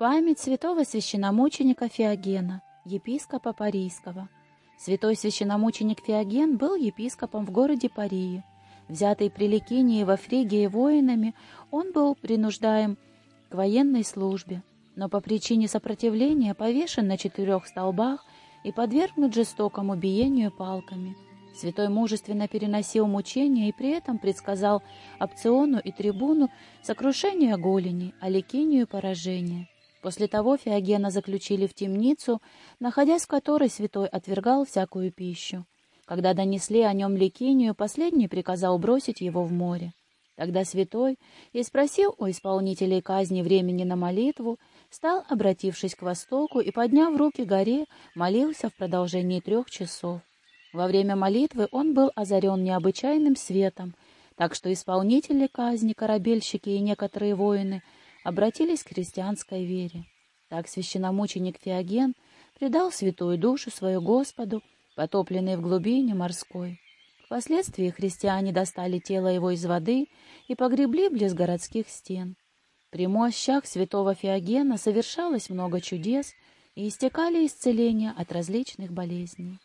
Память святого священномученика Феогена, епископа Парийского. Святой священномученик Феоген был епископом в городе Парии. Взятый при Ликинии во Фригии воинами, он был принуждаем к военной службе, но по причине сопротивления повешен на четырех столбах и подвергнут жестокому биению палками. Святой мужественно переносил мучения и при этом предсказал опциону и трибуну сокрушение голени, а Ликинию поражение. После того Феогена заключили в темницу, находясь в которой святой отвергал всякую пищу. Когда донесли о нем Ликинию, последний приказал бросить его в море. Тогда святой и спросил у исполнителей казни времени на молитву, стал, обратившись к востоку и, подняв руки горе, молился в продолжении трех часов. Во время молитвы он был озарен необычайным светом, так что исполнители казни, корабельщики и некоторые воины обратились к христианской вере. Так священномученик Феоген предал святую душу свою Господу, потопленный в глубине морской. Впоследствии христиане достали тело его из воды и погребли близ городских стен. При мощах святого Феогена совершалось много чудес и истекали исцеления от различных болезней.